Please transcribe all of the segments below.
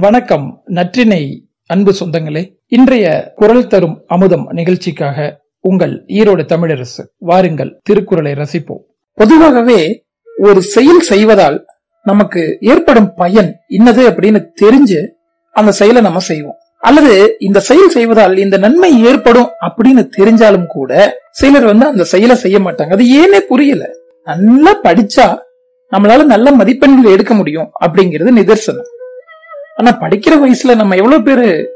வணக்கம் நற்றினை அன்பு சொந்தங்களே. இன்றைய குரல் தரும் அமுதம் நிகழ்ச்சிக்காக உங்கள் ஈரோடு தமிழரசு வாருங்கள் திருக்குறளை ரசிப்போம். பொதுவாகவே ஒரு செயல் செய்வதால் நமக்கு ஏற்படும் பயன் இன்னது அப்படின்னு தெரிஞ்சு அந்த செயலை நம்ம செய்வோம். அல்லது இந்த செயல் செய்வதால் இந்த நன்மை ஏற்படும் அப்படின்னு தெரிஞ்சாலும் கூட சிலர் வந்து அந்த செயலை செய்ய மாட்டாங்க. அது ஏனே புரியல. நல்லா படிச்சா நம்மளால நல்ல மதிப்பெண்கள் எடுக்க முடியும் அப்படிங்கிறது நிதர்சனம். ஆனா படிக்கிற வயசுல நம்ம எவ்வளவு பேரு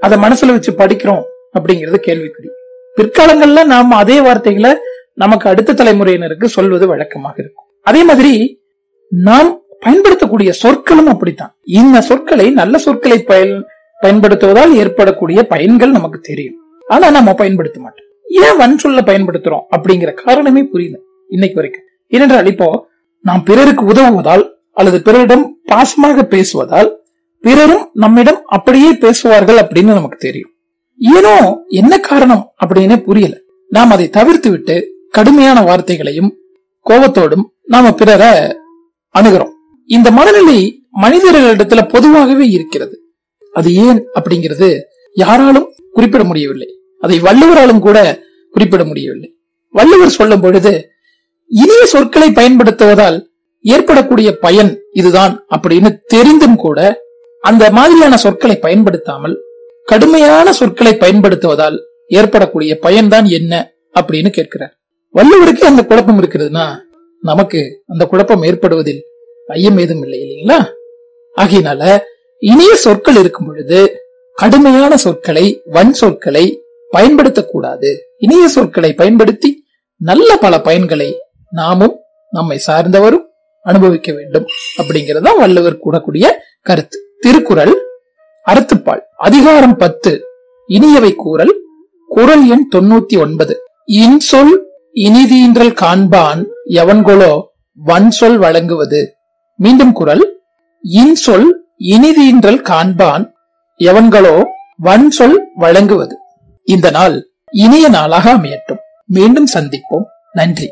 அத மனசுல வச்சு படிக்கிறோம் அப்படிங்கிறது கேள்விக்குறி. பிற்காலங்கள்ல நாம அதே வார்த்தைகளை நமக்கு அடுத்த தலைமுறையினருக்கு சொல்வது வழக்கமாக இருக்கும். அதே மாதிரி நாம் பயன்படுத்தக்கூடிய சொற்களும் அப்படித்தான். இந்த சொற்களை நல்ல சொற்களை பயன் பயன்படுத்துவதால் ஏற்படக்கூடிய பயன்கள் நமக்கு தெரியும். ஆனா நம்ம பயன்படுத்த மாட்டோம். ஏன் வன் சொல்ல பயன்படுத்துறோம் அப்படிங்கிற காரணமே புரியல இன்னைக்கு வரைக்கும். ஏனென்றால் இப்போ நாம் பிறருக்கு உதவுவதால் அல்லது பிறரிடம் பாசமாக பேசுவதால் பிறரும் நம்மிடம் அப்படியே பேசுவார்கள் அப்படின்னு நமக்கு தெரியும். ஏனோ என்ன காரணம் அப்படின்னு புரியல. நாம் அதை தவிர்த்து விட்டு கடுமையான வார்த்தைகளையும் கோபத்தோடும் நாம பிறரை அணுகிறோம். இந்த மனநிலை மனிதர்களிடத்துல பொதுவாகவே இருக்கிறது. அது ஏன் அப்படிங்கிறது யாராலும் குறிப்பிட முடியவில்லை. அதை வள்ளுவராலும் கூட குறிப்பிட முடியவில்லை. வள்ளுவர் சொல்லும் பொழுது இனிய சொற்களை பயன்படுத்துவதால் ஏற்படக்கூடிய பயன் இதுதான் அப்படின்னு தெரிந்தும் கூட அந்த மாதிரியான சொற்களை பயன்படுத்தாமல் கடுமையான சொற்களை பயன்படுத்துவதால் ஏற்படக்கூடிய பயன்தான் என்ன அப்படின்னு கேட்கிறார். வள்ளுவருக்கு அந்த குழப்பம் இருக்கிறதுனா நமக்கு அந்த குழப்பம் ஏற்படுவதில் ஐயம் ஏதும் இல்லை இல்லைங்களா? ஆகையினால இனிய சொற்கள் இருக்கும் பொழுது கடுமையான சொற்களை வன் சொற்களை பயன்படுத்தக்கூடாது. இனிய சொற்களை பயன்படுத்தி நல்ல பல பயன்களை நாமும் நம்மை சார்ந்தவரும் அனுபவிக்க வேண்டும் அப்படிங்கறத வள்ளுவர் கூடக்கூடிய கருத்து. திருக்குறள் அறத்துப்பால் அதிகாரம் பத்து. இனியவை கூறல் குரல் எண் தொண்ணூத்தி ஒன்பது. இன்சொல் இனிதீன்றல் காண்பான் எவன்கொலோ வன் சொல் வழங்குவது. மீண்டும் குரல் இன்சொல் இனிதீன்றல் காண்பான் எவன்களோ வன் சொல் வழங்குவது. இந்த நாள் இனிய நாளாக அமையட்டும். மீண்டும் சந்திப்போம். நன்றி.